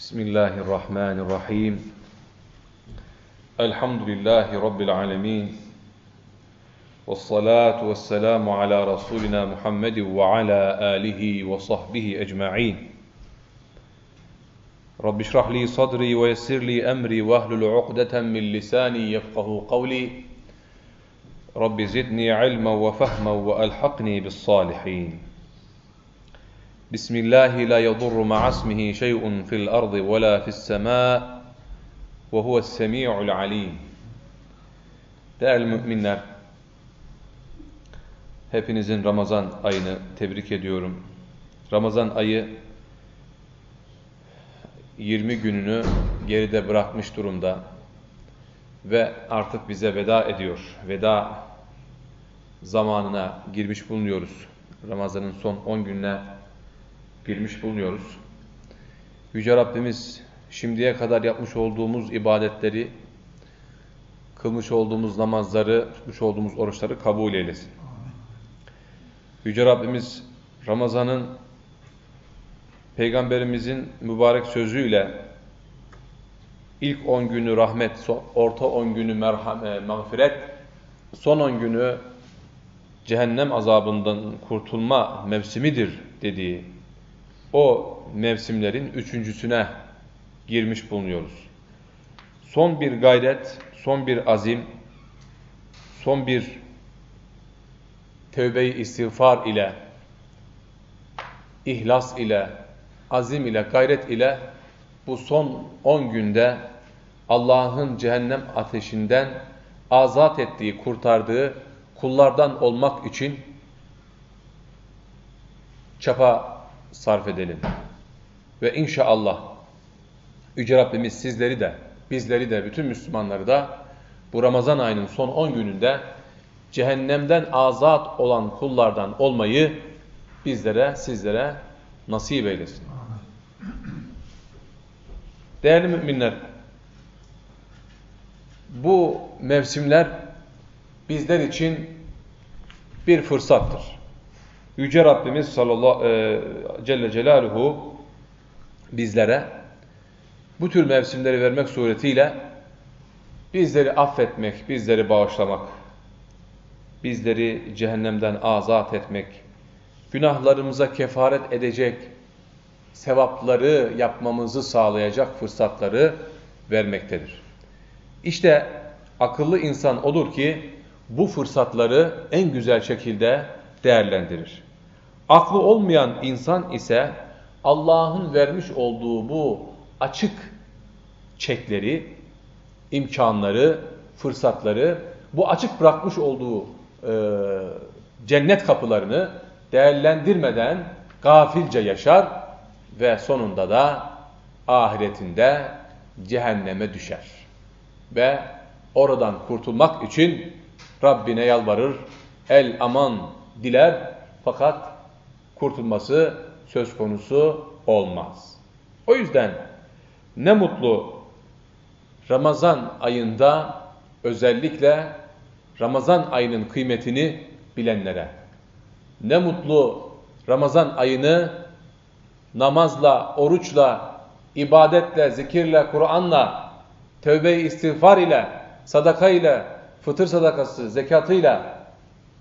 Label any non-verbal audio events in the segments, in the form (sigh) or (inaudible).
بسم الله الرحمن الرحيم. الحمد لله رب العالمين. والصلاة والسلام على رسولنا محمد وعلى آله وصحبه أجمعين. رب اشرح لي صدري ويسر لي أمري واهلل عقدة من لساني يفقه قولي. رب زدني علما وفهما وألحقني بالصالحين. بسم الله لا يضر مع اسمه شيء في الأرض ولا في السماء وهو السميع العليم Değerli müminler, hepinizin Ramazan ayını tebrik ediyorum. Ramazan ayı 20 gününü geride bırakmış durumda ve artık bize veda ediyor. Veda zamanına girmiş bulunuyoruz. Ramazan'ın son 10 gününe girmiş bulunuyoruz. Yüce Rabbimiz şimdiye kadar yapmış olduğumuz ibadetleri, kılmış olduğumuz namazları, tutmuş olduğumuz oruçları kabul eylesin. Yüce Rabbimiz Ramazan'ın Peygamberimizin mübarek sözüyle ilk 10 günü rahmet, orta 10 günü merhamet, mağfiret, son 10 günü cehennem azabından kurtulma mevsimidir dediği o mevsimlerin üçüncüsüne girmiş bulunuyoruz. Son bir gayret, son bir azim, son bir tövbe-i istiğfar ile, ihlas ile, azim ile, gayret ile bu son 10 günde Allah'ın cehennem ateşinden azat ettiği, kurtardığı kullardan olmak için çapa sarf edelim. Ve inşallah Yüce Rabbimiz sizleri de, bizleri de, bütün Müslümanları da bu Ramazan ayının son 10 gününde cehennemden azat olan kullardan olmayı bizlere, sizlere nasip eylesin. Değerli müminler, bu mevsimler bizler için bir fırsattır. Yüce Rabbimiz sallallahu e, Celle Celaluhu bizlere bu tür mevsimleri vermek suretiyle bizleri affetmek, bizleri bağışlamak, bizleri cehennemden azat etmek, günahlarımıza kefaret edecek sevapları yapmamızı sağlayacak fırsatları vermektedir. İşte akıllı insan odur ki bu fırsatları en güzel şekilde değerlendirir. Aklı olmayan insan ise Allah'ın vermiş olduğu bu açık çekleri, imkanları, fırsatları, bu açık bırakmış olduğu e, cennet kapılarını değerlendirmeden gafilce yaşar ve sonunda da ahiretinde cehenneme düşer. Ve oradan kurtulmak için Rabbine yalvarır, el aman diler fakat kurtulması söz konusu olmaz. O yüzden ne mutlu Ramazan ayında özellikle Ramazan ayının kıymetini bilenlere. Ne mutlu Ramazan ayını namazla, oruçla, ibadetle, zikirle, Kur'an'la, tövbe-i istiğfar ile, sadaka ile, fıtır sadakası, zekatıyla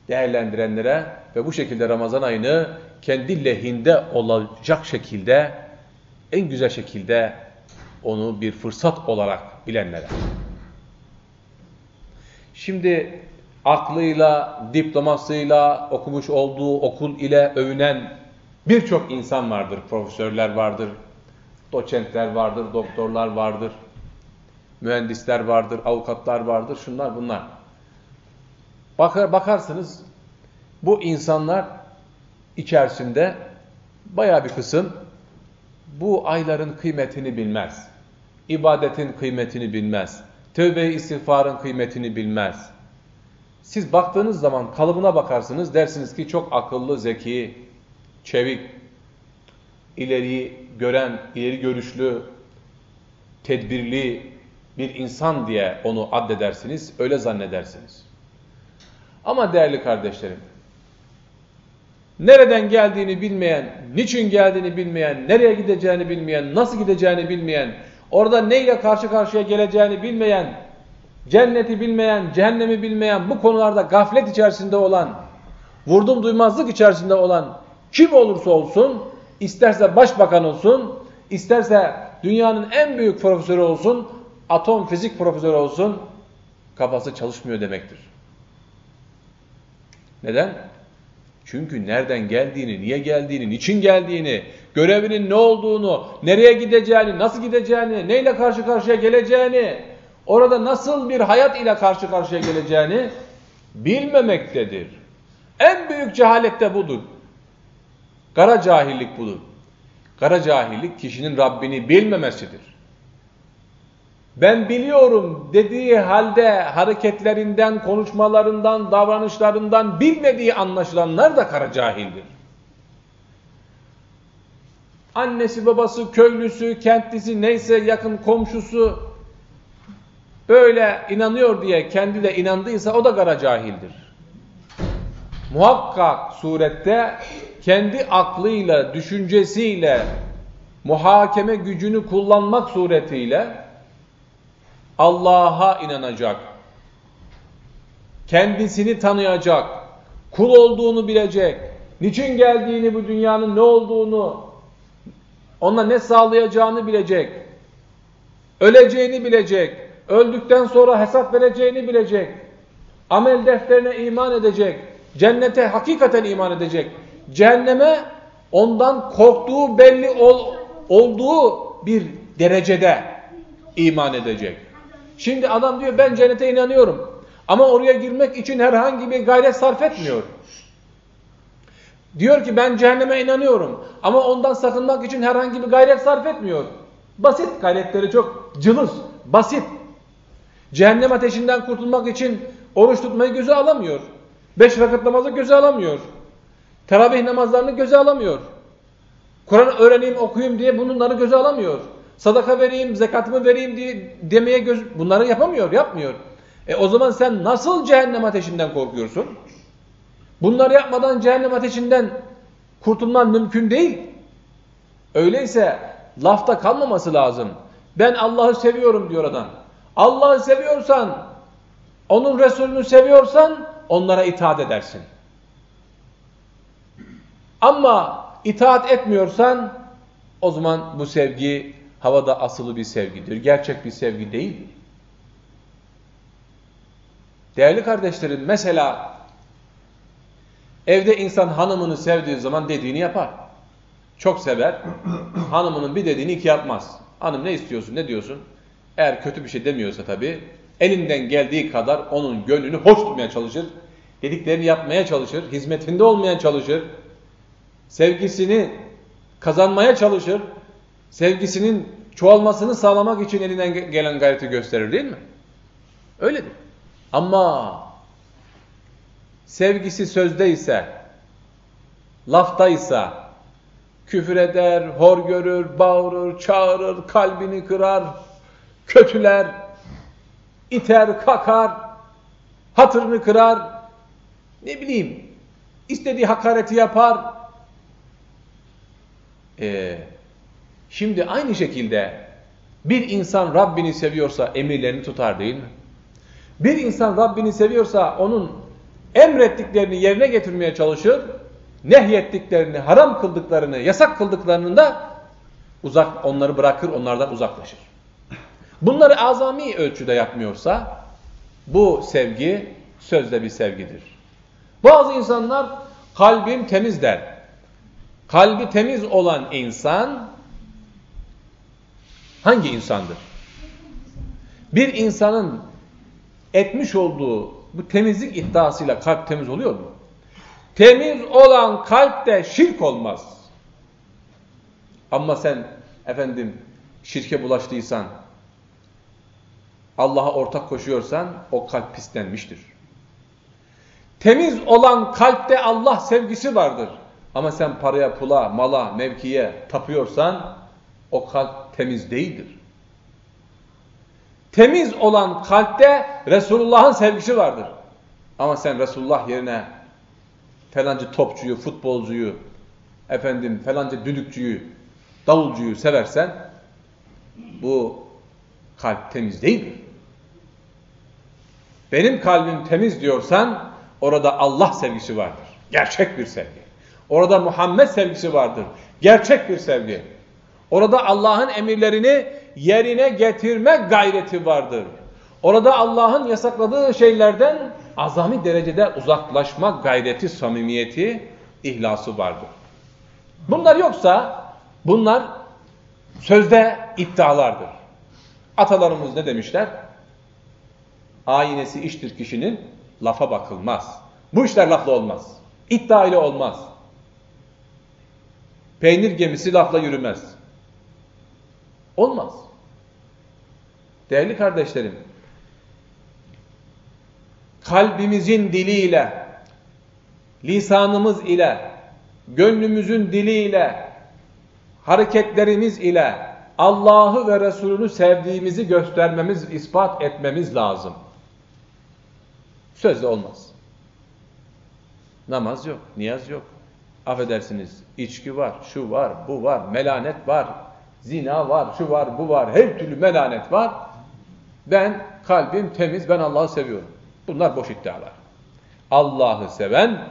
değerlendirenlere ve bu şekilde Ramazan ayını kendi lehinde olacak şekilde, en güzel şekilde onu bir fırsat olarak bilenlere. Şimdi aklıyla, diplomasıyla, okumuş olduğu okul ile övünen birçok insan vardır. Profesörler vardır, doçentler vardır, doktorlar vardır, mühendisler vardır, avukatlar vardır, şunlar bunlar. Bakar, bakarsınız bu insanlar içerisinde baya bir kısım bu ayların kıymetini bilmez. İbadetin kıymetini bilmez. Tövbe-i istiğfarın kıymetini bilmez. Siz baktığınız zaman kalıbına bakarsınız dersiniz ki çok akıllı, zeki, çevik, ileri gören, ileri görüşlü, tedbirli bir insan diye onu addedersiniz, öyle zannedersiniz. Ama değerli kardeşlerim, nereden geldiğini bilmeyen, niçin geldiğini bilmeyen, nereye gideceğini bilmeyen, nasıl gideceğini bilmeyen, orada neyle karşı karşıya geleceğini bilmeyen, cenneti bilmeyen, cehennemi bilmeyen, bu konularda gaflet içerisinde olan, vurdum duymazlık içerisinde olan kim olursa olsun, isterse başbakan olsun, isterse dünyanın en büyük profesörü olsun, atom fizik profesörü olsun, kafası çalışmıyor demektir. Neden? Çünkü nereden geldiğini, niye geldiğini, niçin geldiğini, görevinin ne olduğunu, nereye gideceğini, nasıl gideceğini, neyle karşı karşıya geleceğini, orada nasıl bir hayat ile karşı karşıya geleceğini bilmemektedir. En büyük cehalet de budur. Kara cahillik budur. Kara cahillik kişinin Rabbini bilmemesidir. Ben biliyorum dediği halde hareketlerinden, konuşmalarından, davranışlarından bilmediği anlaşılanlar da kara cahildir. Annesi, babası, köylüsü, kentlisi, neyse yakın komşusu böyle inanıyor diye kendi de inandıysa o da kara cahildir. Muhakkak surette kendi aklıyla, düşüncesiyle, muhakeme gücünü kullanmak suretiyle Allah'a inanacak. Kendisini tanıyacak. Kul olduğunu bilecek. Niçin geldiğini, bu dünyanın ne olduğunu, ona ne sağlayacağını bilecek. Öleceğini bilecek. Öldükten sonra hesap vereceğini bilecek. Amel defterine iman edecek. Cennete hakikaten iman edecek. Cehenneme ondan korktuğu belli ol, olduğu bir derecede iman edecek. Şimdi adam diyor ben cennete inanıyorum. Ama oraya girmek için herhangi bir gayret sarf etmiyor. Diyor ki ben cehenneme inanıyorum. Ama ondan sakınmak için herhangi bir gayret sarf etmiyor. Basit gayretleri çok cılız, basit. Cehennem ateşinden kurtulmak için oruç tutmayı göze alamıyor. Beş vakit namazı göze alamıyor. Teravih namazlarını göze alamıyor. Kur'an öğreneyim, okuyayım diye bunları göze alamıyor sadaka vereyim, zekatımı vereyim diye demeye göz, bunları yapamıyor, yapmıyor. E o zaman sen nasıl cehennem ateşinden korkuyorsun? Bunları yapmadan cehennem ateşinden kurtulman mümkün değil. Öyleyse lafta kalmaması lazım. Ben Allah'ı seviyorum diyor adam. Allah'ı seviyorsan, onun Resulünü seviyorsan onlara itaat edersin. Ama itaat etmiyorsan o zaman bu sevgi havada asılı bir sevgidir. Gerçek bir sevgi değil. Değerli kardeşlerim mesela evde insan hanımını sevdiği zaman dediğini yapar. Çok sever. (clears throat) Hanımının bir dediğini iki yapmaz. Hanım ne istiyorsun ne diyorsun? Eğer kötü bir şey demiyorsa tabii elinden geldiği kadar onun gönlünü hoş tutmaya çalışır. Dediklerini yapmaya çalışır. Hizmetinde olmaya çalışır. Sevgisini kazanmaya çalışır sevgisinin çoğalmasını sağlamak için elinden gelen gayreti gösterir değil mi? Öyledir. Ama sevgisi sözdeyse, laftaysa, küfür eder, hor görür, bağırır, çağırır, kalbini kırar, kötüler, iter, kakar, hatırını kırar, ne bileyim, istediği hakareti yapar. Ee, Şimdi aynı şekilde bir insan Rabbini seviyorsa emirlerini tutar değil mi? Bir insan Rabbini seviyorsa onun emrettiklerini yerine getirmeye çalışır, nehyettiklerini, haram kıldıklarını, yasak kıldıklarını da uzak, onları bırakır, onlardan uzaklaşır. Bunları azami ölçüde yapmıyorsa bu sevgi sözde bir sevgidir. Bazı insanlar kalbim temiz der. Kalbi temiz olan insan hangi insandır? Bir insanın etmiş olduğu bu temizlik iddiasıyla kalp temiz oluyor mu? Temiz olan kalpte şirk olmaz. Ama sen efendim şirke bulaştıysan, Allah'a ortak koşuyorsan o kalp pislenmiştir. Temiz olan kalpte Allah sevgisi vardır. Ama sen paraya, pula, mala, mevkiye tapıyorsan o kalp temiz değildir. Temiz olan kalpte Resulullah'ın sevgisi vardır. Ama sen Resulullah yerine falancı topçuyu, futbolcuyu, efendim falancı düdükçüyü, davulcuyu seversen bu kalp temiz değildir. Benim kalbim temiz diyorsan orada Allah sevgisi vardır. Gerçek bir sevgi. Orada Muhammed sevgisi vardır. Gerçek bir sevgi. Orada Allah'ın emirlerini yerine getirme gayreti vardır. Orada Allah'ın yasakladığı şeylerden azami derecede uzaklaşma gayreti, samimiyeti, ihlası vardır. Bunlar yoksa bunlar sözde iddialardır. Atalarımız ne demişler? Aynesi iştir kişinin, lafa bakılmaz. Bu işler lafla olmaz. İddia ile olmaz. Peynir gemisi lafla yürümez. Olmaz. Değerli kardeşlerim, kalbimizin diliyle, lisanımız ile, gönlümüzün diliyle, hareketlerimiz ile Allah'ı ve Resulünü sevdiğimizi göstermemiz, ispat etmemiz lazım. Sözle olmaz. Namaz yok, niyaz yok. Affedersiniz, içki var, şu var, bu var, melanet var, zina var, şu var, bu var, her türlü melanet var. Ben, kalbim temiz, ben Allah'ı seviyorum. Bunlar boş iddialar. Allah'ı seven,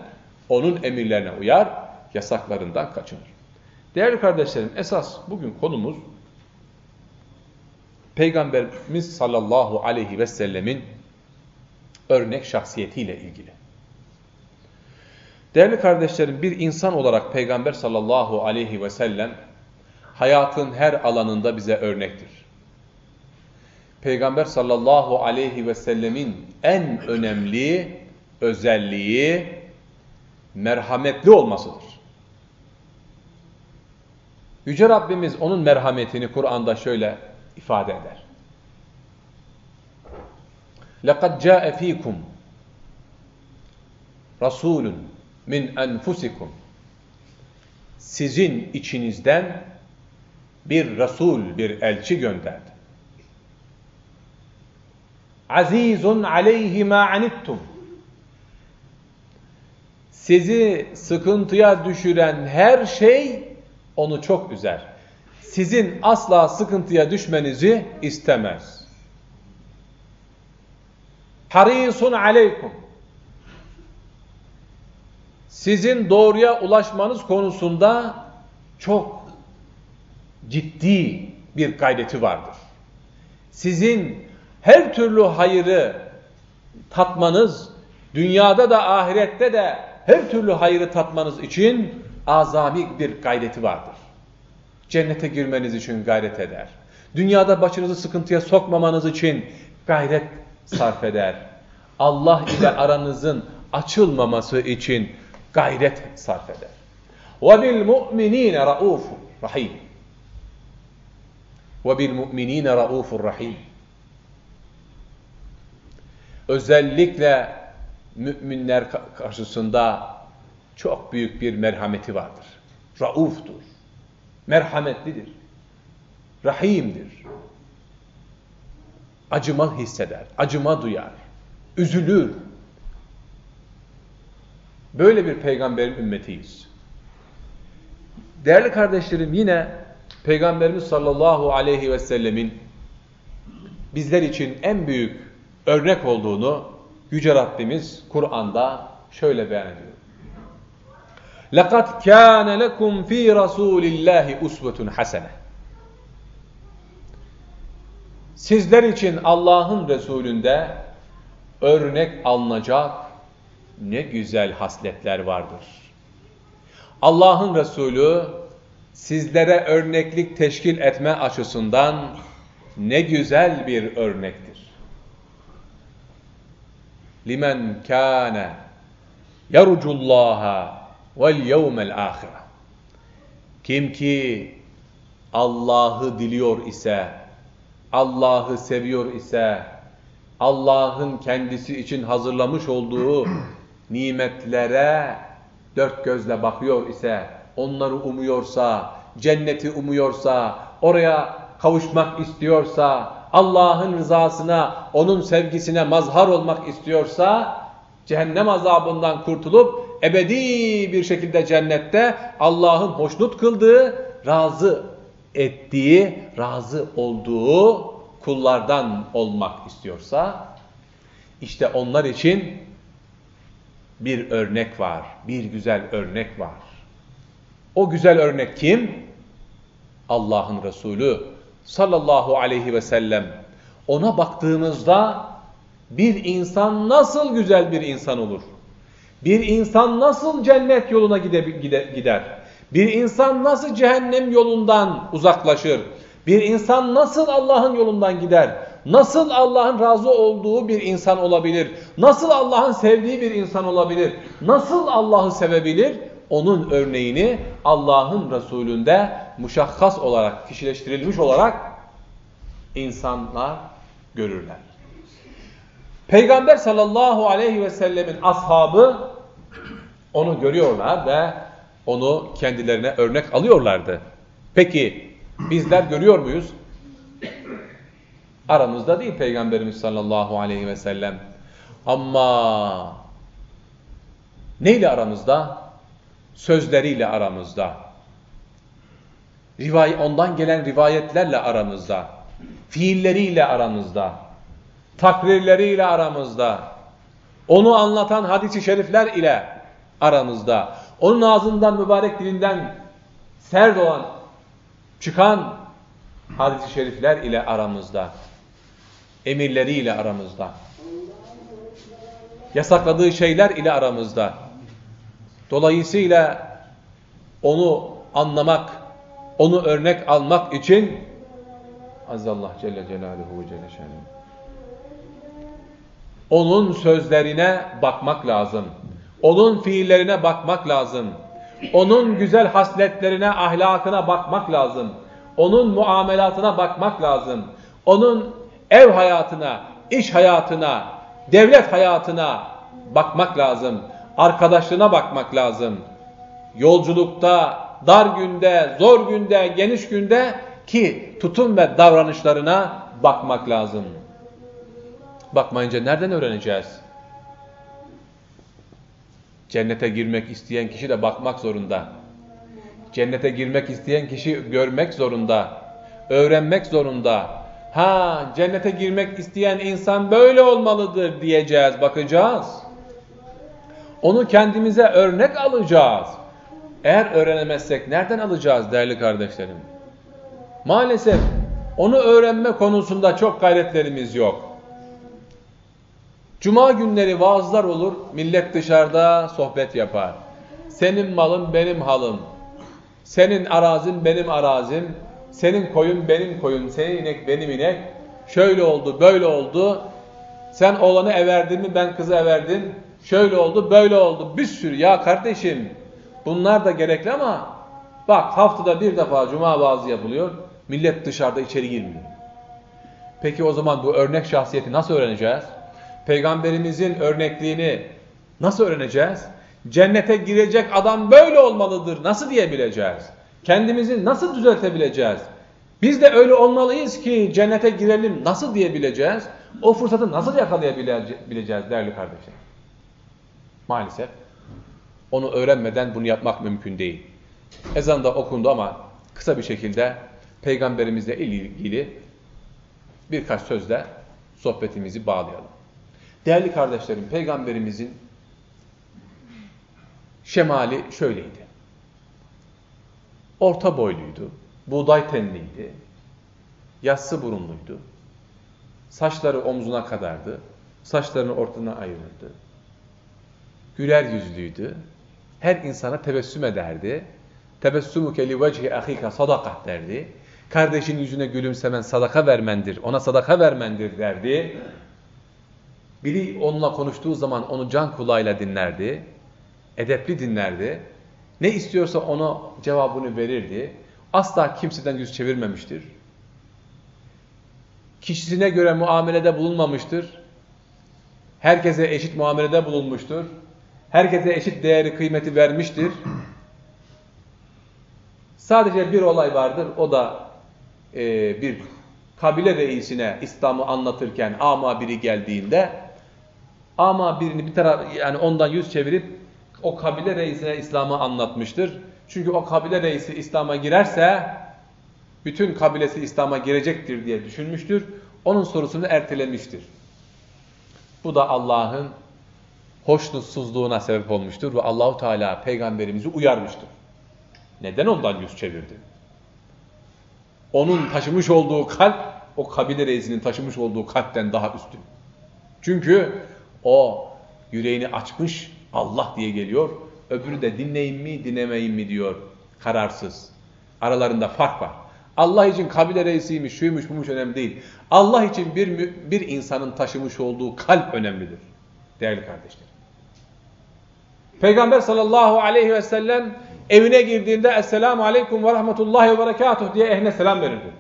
onun emirlerine uyar, yasaklarından kaçınır. Değerli kardeşlerim, esas bugün konumuz, Peygamberimiz sallallahu aleyhi ve sellemin örnek şahsiyetiyle ilgili. Değerli kardeşlerim bir insan olarak Peygamber sallallahu aleyhi ve sellem hayatın her alanında bize örnektir. Peygamber sallallahu aleyhi ve sellemin en önemli özelliği merhametli olmasıdır. Yüce Rabbimiz onun merhametini Kur'an'da şöyle ifade eder. لَقَدْ جَاءَ ف۪يكُمْ رَسُولٌ min enfusikum sizin içinizden bir Resul, bir elçi gönderdi. Azizun aleyhi ma anittum sizi sıkıntıya düşüren her şey onu çok üzer. Sizin asla sıkıntıya düşmenizi istemez. Harisun aleykum sizin doğruya ulaşmanız konusunda çok ciddi bir gayreti vardır. Sizin her türlü hayırı tatmanız, dünyada da ahirette de her türlü hayırı tatmanız için azami bir gayreti vardır. Cennete girmeniz için gayret eder. Dünyada başınızı sıkıntıya sokmamanız için gayret sarf eder. Allah ile aranızın açılmaması için gayret sarf eder. وَبِالْمُؤْمِنِينَ رَؤُوفٌ rahim. وَبِالْمُؤْمِنِينَ رَؤُوفٌ rahim. Özellikle müminler karşısında çok büyük bir merhameti vardır. Rauftur. Merhametlidir. Rahimdir. Acıma hisseder, acıma duyar, üzülür, Böyle bir peygamberin ümmetiyiz. Değerli kardeşlerim yine Peygamberimiz sallallahu aleyhi ve sellemin bizler için en büyük örnek olduğunu Yüce Rabbimiz Kur'an'da şöyle beyan ediyor. لَقَدْ كَانَ لَكُمْ ف۪ي رَسُولِ اللّٰهِ اُسْوَةٌ حَسَنَةٌ Sizler için Allah'ın Resulünde örnek alınacak ne güzel hasletler vardır. Allah'ın Resulü sizlere örneklik teşkil etme açısından ne güzel bir örnektir. Limen kâne yerucullâha vel yevmel âhire. Kim ki Allah'ı diliyor ise, Allah'ı seviyor ise, Allah'ın kendisi için hazırlamış olduğu nimetlere dört gözle bakıyor ise, onları umuyorsa, cenneti umuyorsa, oraya kavuşmak istiyorsa, Allah'ın rızasına, onun sevgisine mazhar olmak istiyorsa, cehennem azabından kurtulup ebedi bir şekilde cennette Allah'ın hoşnut kıldığı, razı ettiği, razı olduğu kullardan olmak istiyorsa işte onlar için bir örnek var, bir güzel örnek var. O güzel örnek kim? Allah'ın Resulü sallallahu aleyhi ve sellem. Ona baktığımızda bir insan nasıl güzel bir insan olur? Bir insan nasıl cennet yoluna gider? Bir insan nasıl cehennem yolundan uzaklaşır? Bir insan nasıl Allah'ın yolundan gider? Nasıl Allah'ın razı olduğu bir insan olabilir? Nasıl Allah'ın sevdiği bir insan olabilir? Nasıl Allah'ı sevebilir? Onun örneğini Allah'ın Resulü'nde muşakkas olarak, kişileştirilmiş olarak insanlar görürler. Peygamber sallallahu aleyhi ve sellemin ashabı onu görüyorlar ve onu kendilerine örnek alıyorlardı. Peki bizler görüyor muyuz? Aramızda değil Peygamberimiz sallallahu aleyhi ve sellem. Ama neyle aramızda? Sözleriyle aramızda. Rivay ondan gelen rivayetlerle aramızda. Fiilleriyle aramızda. Takrirleriyle aramızda. Onu anlatan hadisi şerifler ile aramızda. Onun ağzından mübarek dilinden serd olan çıkan hadis-i şerifler ile aramızda emirleriyle aramızda. Yasakladığı şeyler ile aramızda. Dolayısıyla onu anlamak, onu örnek almak için Azallah Celle Celaluhu ve Celle Şanuhu. Onun sözlerine bakmak lazım. Onun fiillerine bakmak lazım. Onun güzel hasletlerine, ahlakına bakmak lazım. Onun muamelatına bakmak lazım. Onun ev hayatına, iş hayatına, devlet hayatına bakmak lazım. Arkadaşlığına bakmak lazım. Yolculukta, dar günde, zor günde, geniş günde ki tutum ve davranışlarına bakmak lazım. Bakmayınca nereden öğreneceğiz? Cennete girmek isteyen kişi de bakmak zorunda. Cennete girmek isteyen kişi görmek zorunda. Öğrenmek zorunda ha cennete girmek isteyen insan böyle olmalıdır diyeceğiz, bakacağız. Onu kendimize örnek alacağız. Eğer öğrenemezsek nereden alacağız değerli kardeşlerim? Maalesef onu öğrenme konusunda çok gayretlerimiz yok. Cuma günleri vaazlar olur, millet dışarıda sohbet yapar. Senin malın benim halım, senin arazin benim arazim, senin koyun benim koyun, senin inek benim inek. Şöyle oldu, böyle oldu. Sen oğlanı everdin mi, ben kızı everdim. Şöyle oldu, böyle oldu. Bir sürü. Ya kardeşim, bunlar da gerekli ama bak haftada bir defa cuma vaazı yapılıyor. Millet dışarıda içeri girmiyor. Peki o zaman bu örnek şahsiyeti nasıl öğreneceğiz? Peygamberimizin örnekliğini nasıl öğreneceğiz? Cennete girecek adam böyle olmalıdır. Nasıl diyebileceğiz? Kendimizi nasıl düzeltebileceğiz? Biz de öyle olmalıyız ki cennete girelim nasıl diyebileceğiz? O fırsatı nasıl yakalayabileceğiz değerli kardeşler? Maalesef onu öğrenmeden bunu yapmak mümkün değil. Ezan da okundu ama kısa bir şekilde peygamberimizle ilgili birkaç sözle sohbetimizi bağlayalım. Değerli kardeşlerim peygamberimizin şemali şöyleydi. Orta boyluydu, buğday tenliydi, yassı burunluydu, saçları omzuna kadardı, saçlarını ortadan ayırırdı, güler yüzlüydü, her insana tebessüm ederdi, tebessümüke li vecihi ahika sadakah derdi, kardeşin yüzüne gülümsemen sadaka vermendir, ona sadaka vermendir derdi, biri onunla konuştuğu zaman onu can kulağıyla dinlerdi, edepli dinlerdi, ne istiyorsa ona cevabını verirdi. Asla kimseden yüz çevirmemiştir. Kişisine göre muamelede bulunmamıştır. Herkese eşit muamelede bulunmuştur. Herkese eşit değeri, kıymeti vermiştir. Sadece bir olay vardır. O da e, bir kabile reisine İslam'ı anlatırken ama biri geldiğinde ama birini bir taraf yani ondan yüz çevirip o kabile reisine İslam'ı anlatmıştır. Çünkü o kabile reisi İslam'a girerse bütün kabilesi İslam'a girecektir diye düşünmüştür. Onun sorusunu ertelemiştir. Bu da Allah'ın hoşnutsuzluğuna sebep olmuştur ve Allahu Teala peygamberimizi uyarmıştır. Neden ondan yüz çevirdi? Onun taşımış olduğu kalp o kabile reisinin taşımış olduğu kalpten daha üstün. Çünkü o yüreğini açmış Allah diye geliyor. Öbürü de dinleyin mi dinlemeyin mi diyor. Kararsız. Aralarında fark var. Allah için kabile reisiymiş, şuymuş, bumuş önemli değil. Allah için bir, bir insanın taşımış olduğu kalp önemlidir. Değerli kardeşler. Peygamber sallallahu aleyhi ve sellem evine girdiğinde Esselamu aleyküm ve rahmetullahi ve berekatuh diye ehline selam verirdi.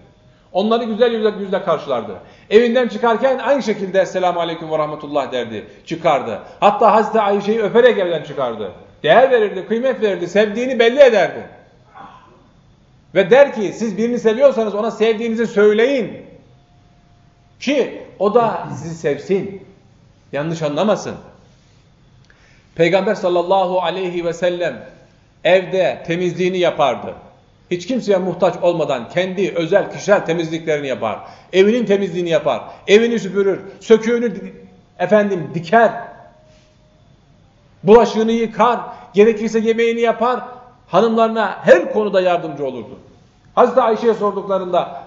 Onları güzel yüzle, yüzle karşılardı. Evinden çıkarken aynı şekilde Esselamu Aleyküm ve Rahmetullah derdi. Çıkardı. Hatta Hazreti Ayşe'yi öperek evden çıkardı. Değer verirdi, kıymet verirdi, sevdiğini belli ederdi. Ve der ki siz birini seviyorsanız ona sevdiğinizi söyleyin. Ki o da sizi sevsin. Yanlış anlamasın. Peygamber sallallahu aleyhi ve sellem evde temizliğini yapardı. Hiç kimseye muhtaç olmadan kendi özel kişisel temizliklerini yapar. Evinin temizliğini yapar. Evini süpürür. Söküğünü efendim diker. Bulaşığını yıkar. Gerekirse yemeğini yapar. Hanımlarına her konuda yardımcı olurdu. Hazreti Ayşe'ye sorduklarında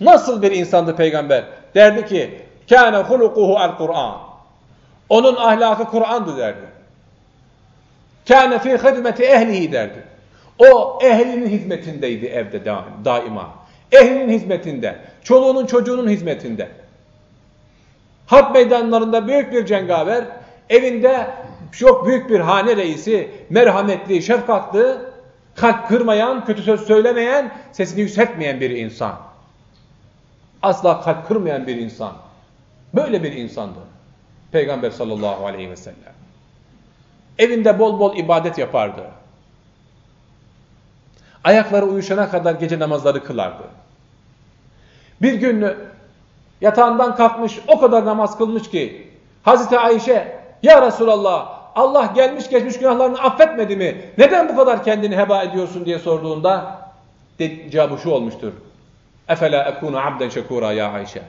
nasıl bir insandı peygamber? Derdi ki kâne hulukuhu el Kur'an. Onun ahlakı Kur'an'dı derdi. Kâne fî hidmeti ehlihi derdi. O ehlinin hizmetindeydi evde daima. Ehlinin hizmetinde. Çoluğunun çocuğunun hizmetinde. Harp meydanlarında büyük bir cengaver, evinde çok büyük bir hane reisi, merhametli, şefkatli, kalp kırmayan, kötü söz söylemeyen, sesini yükseltmeyen bir insan. Asla kalp kırmayan bir insan. Böyle bir insandı. Peygamber sallallahu aleyhi ve sellem. Evinde bol bol ibadet yapardı. Ayakları uyuşana kadar gece namazları kılardı. Bir gün yatağından kalkmış o kadar namaz kılmış ki Hazreti Ayşe ya Resulallah Allah gelmiş geçmiş günahlarını affetmedi mi? Neden bu kadar kendini heba ediyorsun diye sorduğunda cevabı şu olmuştur. Efela ekunu abden şekura ya Ayşe.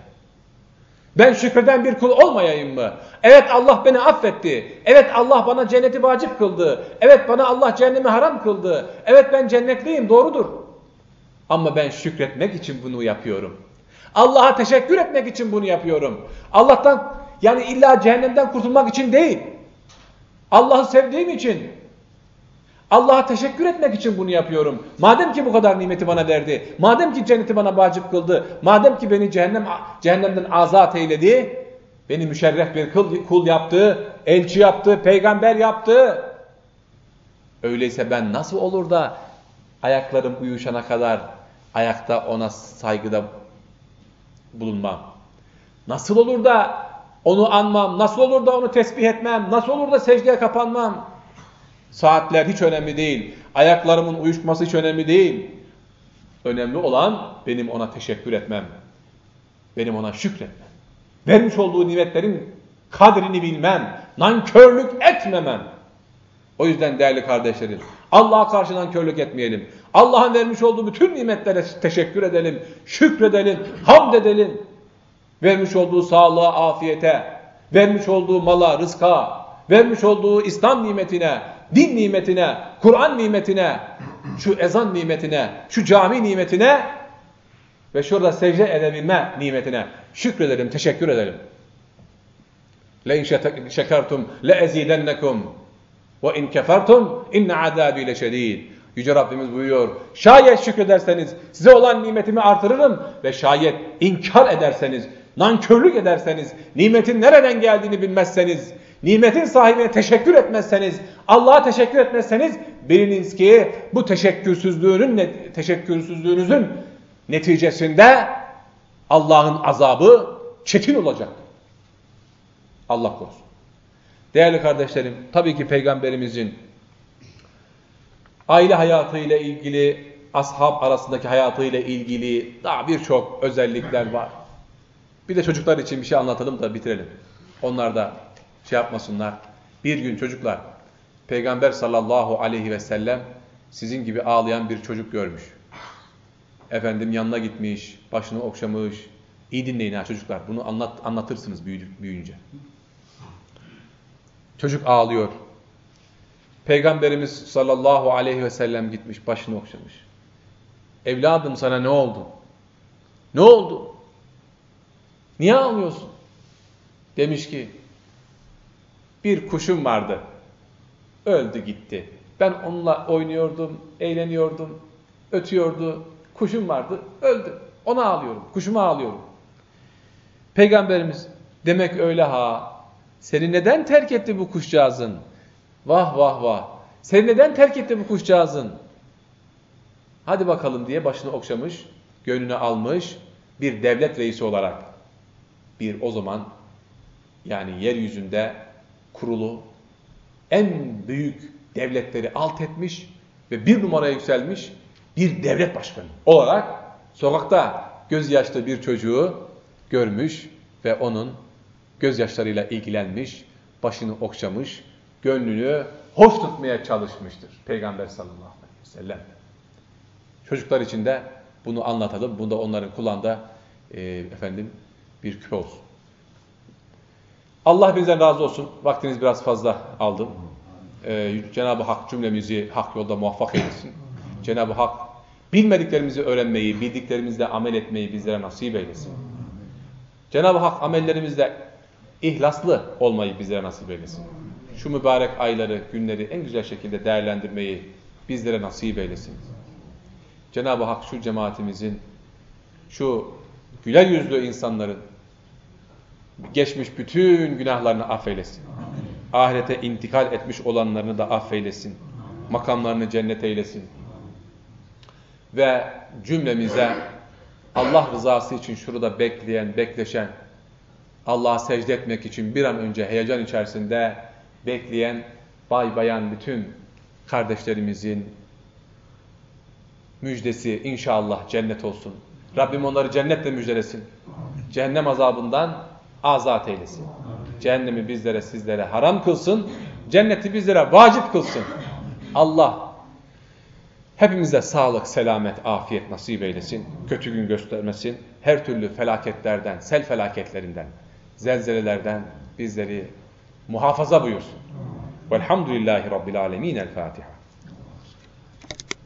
Ben şükreden bir kul olmayayım mı? Evet Allah beni affetti. Evet Allah bana cenneti vacip kıldı. Evet bana Allah cehennemi haram kıldı. Evet ben cennetliyim doğrudur. Ama ben şükretmek için bunu yapıyorum. Allah'a teşekkür etmek için bunu yapıyorum. Allah'tan yani illa cehennemden kurtulmak için değil. Allah'ı sevdiğim için, Allah'a teşekkür etmek için bunu yapıyorum. Madem ki bu kadar nimeti bana verdi, madem ki cenneti bana vacip kıldı, madem ki beni cehennem cehennemden azat eyledi, beni müşerref bir kul, kul yaptı, elçi yaptı, peygamber yaptı. Öyleyse ben nasıl olur da ayaklarım uyuşana kadar ayakta ona saygıda bulunmam? Nasıl olur da onu anmam? Nasıl olur da onu tesbih etmem? Nasıl olur da secdeye kapanmam? Saatler hiç önemli değil. Ayaklarımın uyuşması hiç önemli değil. Önemli olan benim ona teşekkür etmem. Benim ona şükretmem. Vermiş olduğu nimetlerin kadrini bilmem. Nankörlük etmemem. O yüzden değerli kardeşlerim Allah'a karşı nankörlük etmeyelim. Allah'ın vermiş olduğu bütün nimetlere teşekkür edelim. Şükredelim. Hamd edelim. Vermiş olduğu sağlığa, afiyete, vermiş olduğu mala, rızka, vermiş olduğu İslam nimetine, din nimetine, Kur'an nimetine, şu ezan nimetine, şu cami nimetine ve şurada secde edebilme nimetine şükredelim, teşekkür edelim. لَاِنْ شَكَرْتُمْ لَاَزِيدَنَّكُمْ وَاِنْ كَفَرْتُمْ اِنَّ عَذَابِي لَشَد۪يدٍ Yüce Rabbimiz buyuruyor. Şayet şükrederseniz size olan nimetimi artırırım ve şayet inkar ederseniz, nankörlük ederseniz, nimetin nereden geldiğini bilmezseniz, nimetin sahibine teşekkür etmezseniz, Allah'a teşekkür etmezseniz biliniz ki bu teşekkürsüzlüğünün teşekkürsüzlüğünüzün neticesinde Allah'ın azabı çetin olacak. Allah korusun. Değerli kardeşlerim, tabii ki peygamberimizin aile hayatıyla ilgili, ashab arasındaki hayatıyla ilgili daha birçok özellikler var. Bir de çocuklar için bir şey anlatalım da bitirelim. Onlar da şey yapmasınlar. Bir gün çocuklar Peygamber sallallahu aleyhi ve sellem sizin gibi ağlayan bir çocuk görmüş. Efendim yanına gitmiş, başını okşamış. İyi dinleyin ha çocuklar. Bunu anlat, anlatırsınız büyüyünce. Çocuk ağlıyor. Peygamberimiz sallallahu aleyhi ve sellem gitmiş, başını okşamış. Evladım sana ne oldu? Ne oldu? Niye ağlıyorsun? Demiş ki, bir kuşum vardı. Öldü gitti. Ben onunla oynuyordum, eğleniyordum, ötüyordu. Kuşum vardı, öldü. Ona ağlıyorum, kuşuma ağlıyorum. Peygamberimiz, demek öyle ha. Seni neden terk etti bu kuşcağızın? Vah vah vah. Seni neden terk etti bu kuşcağızın? Hadi bakalım diye başını okşamış, gönlünü almış bir devlet reisi olarak. Bir o zaman yani yeryüzünde kurulu en büyük devletleri alt etmiş ve bir numaraya yükselmiş bir devlet başkanı olarak sokakta gözyaşlı bir çocuğu görmüş ve onun gözyaşlarıyla ilgilenmiş, başını okşamış, gönlünü hoş tutmaya çalışmıştır Peygamber sallallahu aleyhi ve sellem. Çocuklar için de bunu anlatalım. Bunda onların kulağında e, efendim bir küpe olsun. Allah bizden razı olsun. Vaktiniz biraz fazla aldım. Ee, Cenab-ı Hak cümlemizi hak yolda muvaffak eylesin. Cenab-ı Hak bilmediklerimizi öğrenmeyi, bildiklerimizle amel etmeyi bizlere nasip eylesin. Cenab-ı Hak amellerimizde ihlaslı olmayı bizlere nasip eylesin. Şu mübarek ayları, günleri en güzel şekilde değerlendirmeyi bizlere nasip eylesin. Cenab-ı Hak şu cemaatimizin, şu güler yüzlü insanların geçmiş bütün günahlarını affeylesin. Ahirete intikal etmiş olanlarını da affeylesin. Makamlarını cennet eylesin. Ve cümlemize Allah rızası için şurada bekleyen, bekleşen, Allah'a secde etmek için bir an önce heyecan içerisinde bekleyen bay bayan bütün kardeşlerimizin müjdesi inşallah cennet olsun. Rabbim onları cennetle müjdelesin. Cehennem azabından azat eylesin. Cehennemi bizlere sizlere haram kılsın. Cenneti bizlere vacip kılsın. Allah hepimize sağlık, selamet, afiyet nasip eylesin. Kötü gün göstermesin. Her türlü felaketlerden, sel felaketlerinden, zelzelelerden bizleri muhafaza buyursun. Velhamdülillahi Rabbil Alemin. El Fatiha.